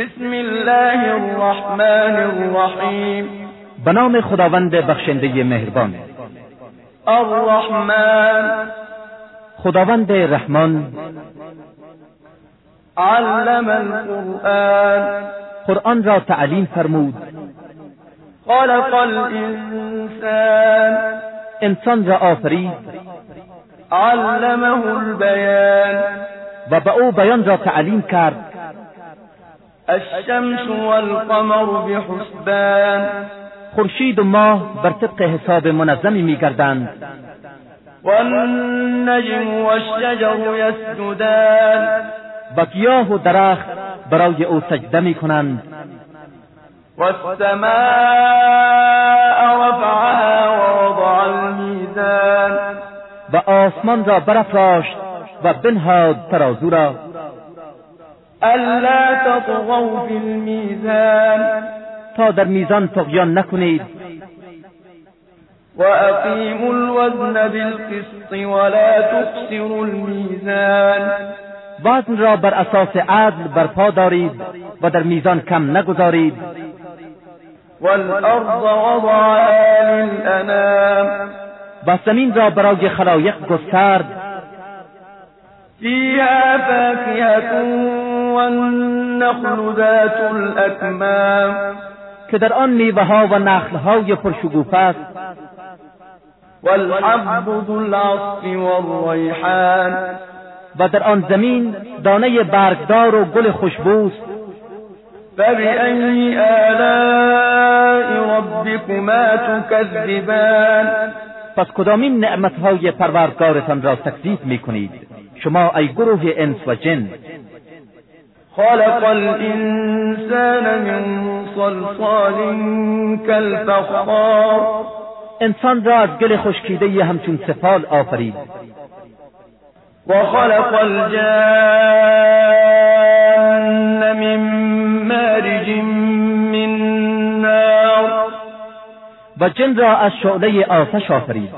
بسم الله الرحمن الرحیم به نام خداوند بخشنده مهربان. الرحمن. خداوند رحمان. علم القرآن. قرآن را تعلیم فرمود. خلق الانسان. انسان را آفرید. علمه البیان. و به او بیان را تعلیم کرد. الشمس والقمر بحسبان. خورشید و ماه بر طبق حساب منظمی میگردند. والنجم والشجر يسجدان. و گیاه و درخت برای او سجده می کنند والسماء رفعها ووضع الميزان. و آسمان را برافراشت و بنهاد ترازو را. ألا تطغوا في الميزان. تا در میزان طغیان نکنید. وأقيموا الوزن بالقسط ولا تخسروا الميزان. وزن را بر أساس عدل برپا دارید و در میزان کم نگذارید. والأرض وضعها للأنام. و زمین را برای خلایق گسترد. فيها فاكهة والنخل ذات الأكمام. که در آن میوه ها و نخل های پرشگوفه است. والحب ذو العصف والريحان و در آن زمین دانه برگدار و گل خوشبوست فبأي آلاء ربكما تكذبان؟ پس کدامین نعمتهای پروردگارتان را تکذیب می کنید شما ای گروه انس و جن خلق الإنسان من صلصال كالفخار. إنسان را از گل خشکیده همچون سفال آفرید. وخلق الجان من مارج من نار. و جن را از شعله آتش آفرید.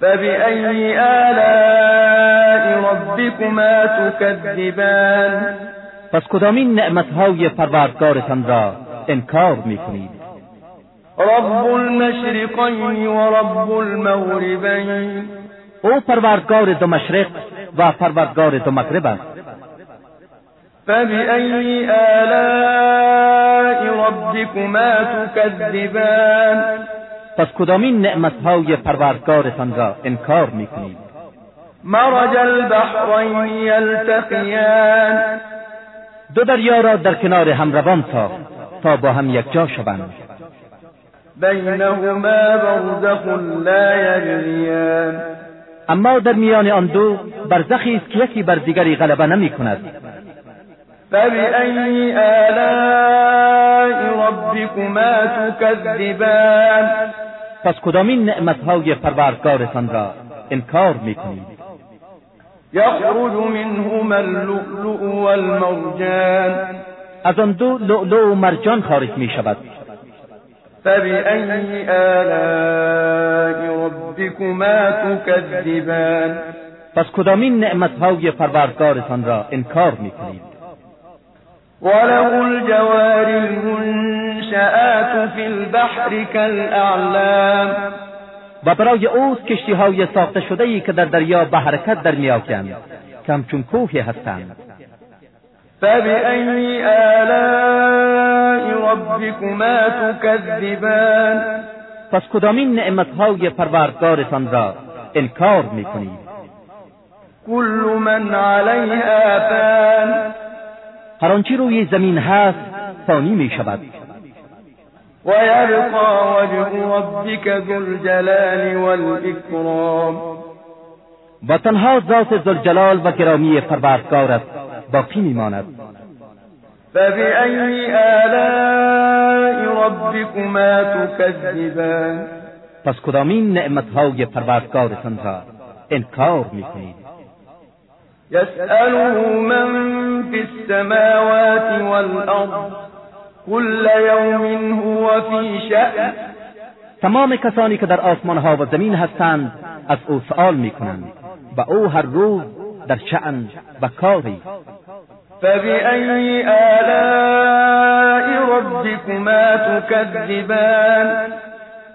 فبأي آلاء ربكما تكذبان. پس کدامین نعمتهای پروردگارتان را انکار می کنید رب المشرقين ورب المغربين او پروردگار دو مشرق و پروردگار دو مغرب است. فبأي آلاء ربكما تكذبان پس کدامین نعمتهای پروردگارتان را انکار می کنید مرج البحرين يلتقيان. دو دریا را در کنار هم روان ساخت تا با هم یکجا شوند. بينهما برزخ لا يبغيان اما در میان آن دو برزخی است که یکی بر دیگری غلبه نمی کند. فبأي آلاء ربكما تكذبان؟ پس کدامین نعمتهای پروردگارتان را انکار می کنید؟ يخرج منهما اللؤلؤ والمرجان. از آن دو لؤلؤ و مرجان خارج می شود. فبأي آلاء ربكما تكذبان؟ پس کدامین نعمتهای پروردگارتان را انکار می کنید؟ وله الجوار المنشآت في البحر كالأعلام. و برای اوست کشتی های ساخته شده ای که در دریا به حرکت در میآکند که همچون کوهی هستند. فبأي آلاء ربكما تكذبان پس کدامین نعمتهای پروردگارتان را انکار می کنید؟ كل من عليها فان. هر آنچه روی زمین هست فانی می شود. ويبقى وجه ربك ذو الجلال والإكرام. و تنها ذات ذوالجلال و گرامی پروردگارت باقی میماند. فبأي آلاء ربكما تكذبان؟ پس کدامین نعمتهای پروردگارتان را انکار می کنید يسأله من في السماوات والأرض كل يوم هو في شأن. تمام کسانی که در آسمان ها و زمین هستند از او سؤال می کنند و او هر روز در شأن و کاری. فبأي آلاء ربكما تكذبان؟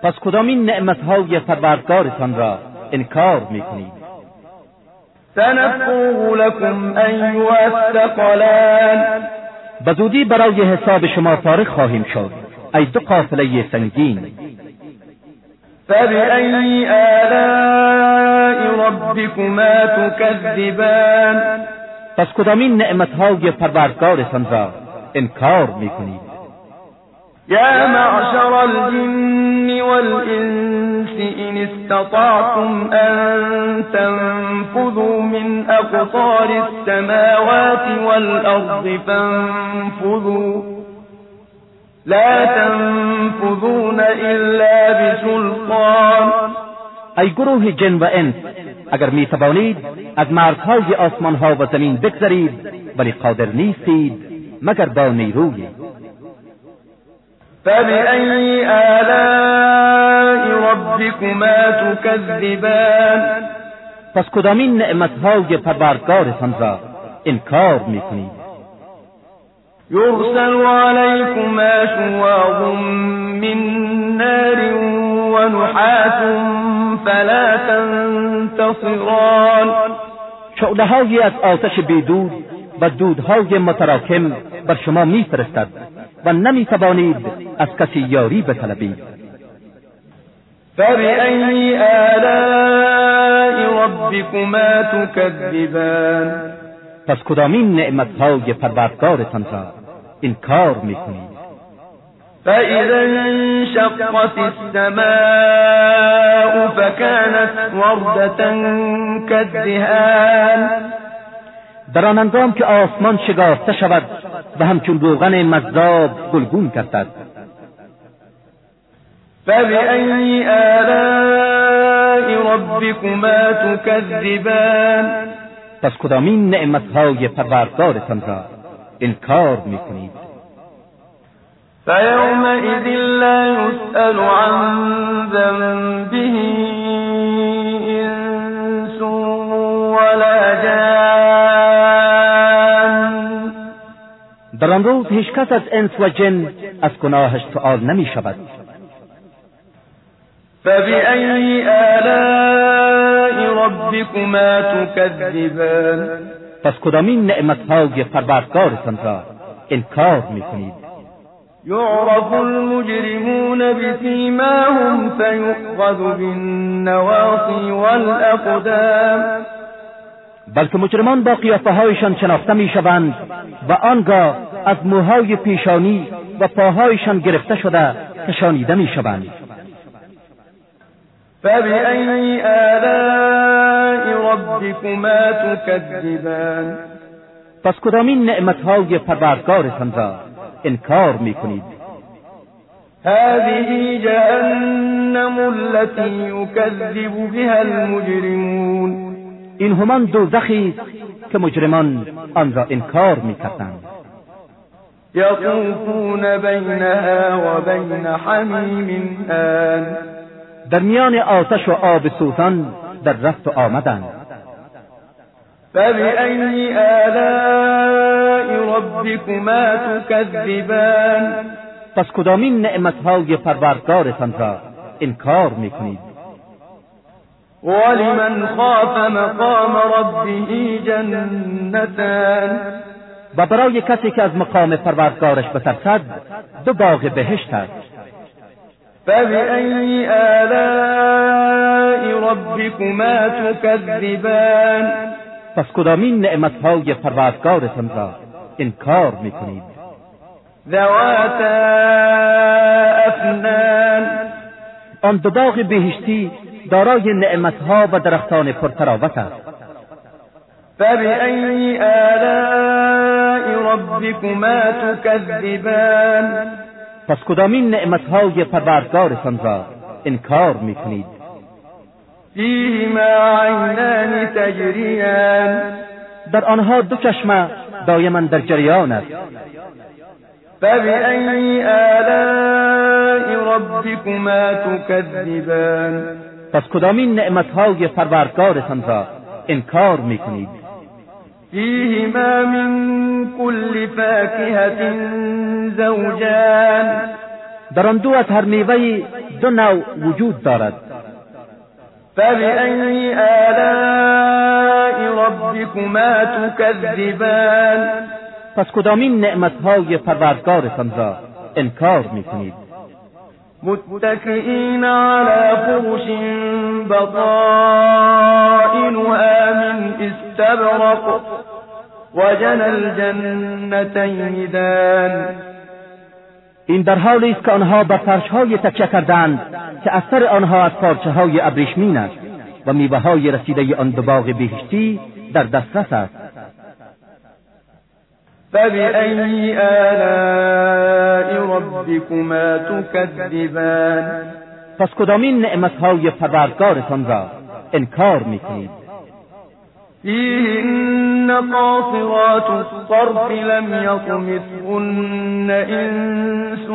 پس کدامین نعمتهای پروردگارتان را انکار می‌کنید؟ سنفرغ لكم أيها الثقلان. به زودی برای حساب شما فارغ خواهیم شد. ای دو قافله سنگین. فبأي آلاء ربكما تكذبان پس کدامین نعمتهای پروردگارتان را انکار می‌کنید؟ يا معشر الجن إن استطعتم أن تنفذوا من أقطار السماوات والأرض فانفذوا. لا تنفذون إلا بسلطان. ای گروه جن و انس اگر می توانید از مرزهای آسمان ها و زمین بگذرید ولی قادر نیستید مگر با نیروی. فبأي آلاء ربكما تكذبان پس کدامین نعمتهای پروردگارتان را انکار می‌کنید؟ يرسل عليكما شواظ من نار ونحاس فلا تنتصران. شعلههایی از آتش بیدود و دودهای متراکم بر شما میفرستد و نمی‌توانید از کسی یاری بطلبید. فبأي آلاء ربكما تكذبان پس کدامین نعمتهای پروردگارتان را انکار می‌کنید؟ فإذا انشقت السماء فكانت وردة كالدهان در آن هنگام که آسمان شگافته شود و همچون روغن مذاب گلگون گردد فبأي آلاء ربكما تكذبان؟ پس کدامین نعمتهای پروردگارتان را انکار میکنید؟ فيومئذ لا يسأل عن ذنبه إنس ولا جان. در آن روز هیچ کس از انس و جن از گناهش سؤال نمی شود فبأي آلاء ربكما تكذبان؟ پس کدامین نعمتهای پروردگارتان را انکار می‌کنید؟ يعرف المجرمون بسيماهم فيؤخذ بالنواصي والأقدام. بلکه مجرمان با قیافه هایشان شناخته می‌شوند و آنگاه از موهای پیشانی و پاهایشان گرفته شده کشانیده می‌شوند. فبأي آلاء ربكما تكذبان؟ پس کدامین نعمتهای پروردگارتان را انکار میکنید؟ هذه جهنم التي يكذب بها المجرمون. این همان دوزخی است که مجرمان آن را انکار میکردند. يطوفون بينها وبين حميم آن. در میان آتش و آب سوزان در رفت و آمدند. فبأي آلاء ربكما تكذبان؟ پس کدامین نعمتهای پروردگارتان را انکار می‌کنید؟ ولمن خاف مقام ربه جنتان. و برای کسی که از مقام پروردگارش بترسد دو باغ بهشت است. فبأي آلاء ربكما تكذبان پس کدامین نعمتهای پروردگارتان را انکار می‌کنید؟ ذواتا أفنان آن دو باغ بهشتی دارای نعمتها و درختان پرتراوت است. فبأي آلاء ربكما تكذبان پس کدامین نعمتهای پروردگارتان را انکار می‌کنید؟ فيهما عينان تجريان در آنها دو چشمه دایما در جریان است. فبأي آلاء ربكما تكذبان پس کدامین نعمتهای پروردگارتان را انکار می‌کنید؟ فیهما من كل فاكهة زوجان. در آن دو از هر میوه دو نوع وجود دارد. فبأي آلاء ربكما تكذبان؟ پس کدامین نعمتهای پروردگارتان را انکار میکنید؟ متكئين على فرش بطائنها من استبرق وجن الجنتين دان. این در حالی است که آنها بر فرشهای تکیه کردند که اثر آنها از پارچه های ابریشمین است و میوه های رسیده آن دو باغ بهشتی در دسترس است. فبأي آلاء ربكما تكذبان؟ پس کدامین نعمتهای پروردگارتان را انکار می‌کنید؟ فيهن قاصرات الطرف لم يطمثهن إنس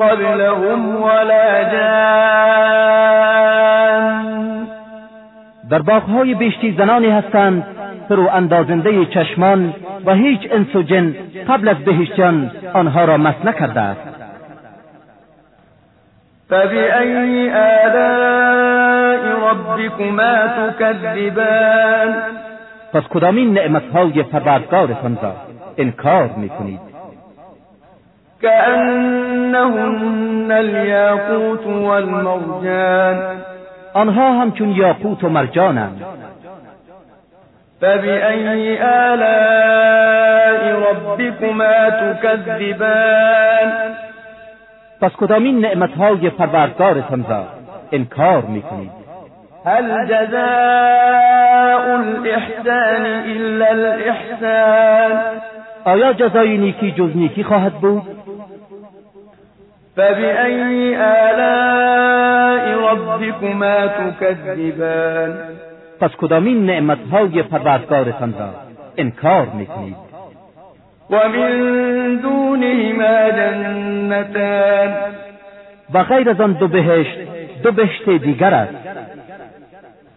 قبلهم ولا جان. در باغهای بیشتی زنانی هستند فرو اندازنده چشمان و هیچ انس و جن قبل از بهشتیان آنها را مس نکرده است. فبأي آلاء ربكما تكذبان پس کدامین نعمتهای پروردگارتان را انکار می‌کنید؟ كأنهن الياقوت والمرجان آنها همچون یاقوت و مرجانند. فبأي آلاء ربكما تكذبان پس کدامین نعمتهای پروردگارتان را انکار می‌کنید؟ هل جزاء الإحسان إلا الإحسان. آیا جزای نیکی جز نیکی خواهد بود؟ فبأي آلاء ربكما تكذبان؟ پس کدامین نعمتهای پروردگارتان را انکار می‌کنید؟ ومن دونهما جنتان. و غیر از آن دو بهشت دو بهشت دیگر است.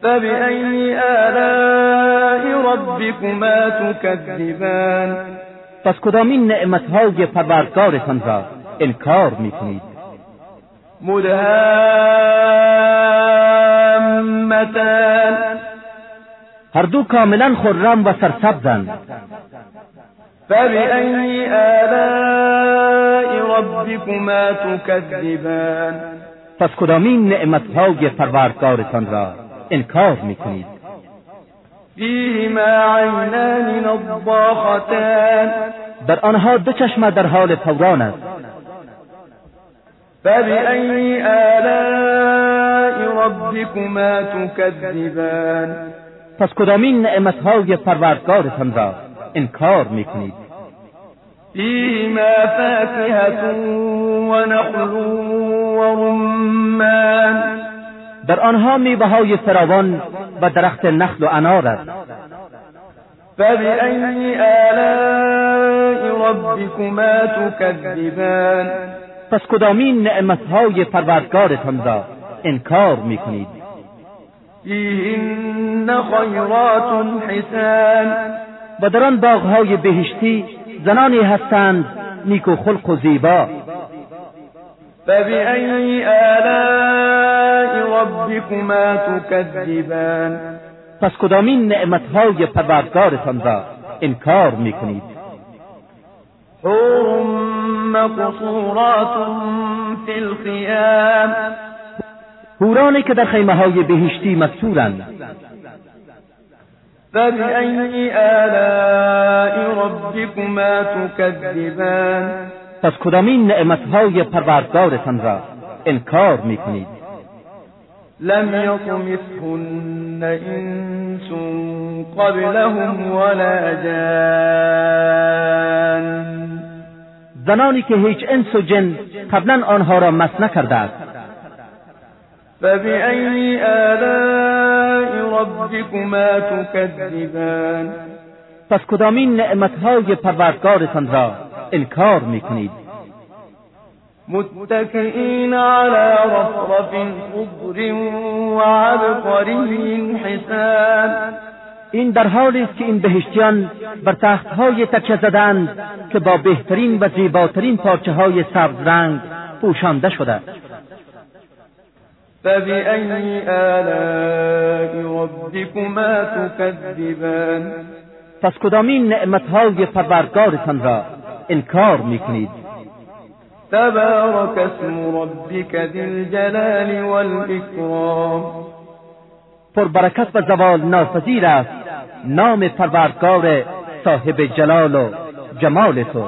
فبأي آلاء ربكما تكذبان؟ پس کدامین نعمتهای پروردگارتان را انکار می‌کنید؟ مدهامتان. هر دو کاملا خرم و سرسبزند. فبأي آلاء ربكما تكذبان پس کدامین نعمتهای پروردگارتان را انکار می‌کنید؟ فيهما عينان نضاختان در آنها دو چشمه در حال فوران است. فبأي آلاء ربكما تكذبان پس کدامین نعمتهای پروردگارتان را انکار می‌کنید. فيهما فاكهة ونخل ورمان. در آنها میوه های فراوان و درخت نخل و انار است. فبأي آلاء ربكما تكذبان پس کدامین نعمتهای پروردگارتان را انکار می‌کنید؟ فيهن خيرات حسان. و در آن باغهای بهشتی زنانی هستند نیک و خلق و زیبا. فبأي آلاء ربكما تكذبان؟ پس کدامین نعمتهای پروردگارتان را انکار می‌کنید؟ حور مقصورات في الخيام. هورانی که در خیمه های بهشتی مستورند. فبأي آلاء ربكما تكذبان؟ پس کدامین نعمتهای پروردگارتان را انکار می‌کنید؟ لم يطمثهن إنس قبلهم ولا جان. زنانی که هیچ انس و جن قبلا آنها را مس نکرده است فبأي آلاء ربكما تكذبان؟ پس کدامین نعمتهای پروردگارتان را انکار می‌کنید؟ متكئين على رفرف خضر وعبقري حسان این در حالی است که این بهشتیان بر تختهای تکیه زدند که با بهترین و زیباترین پارچه های سبز رنگ پوشانده شده فبأي آلاء ربكما تكذبان پس کدامین نعمتهای پروردگارتان را انکار می‌کنید؟ تبارك اسم ربك ذي الجلال والإكرام پربرکت و زوال ناپذیر است. نام پروردگار صاحب جلال و جمال تو.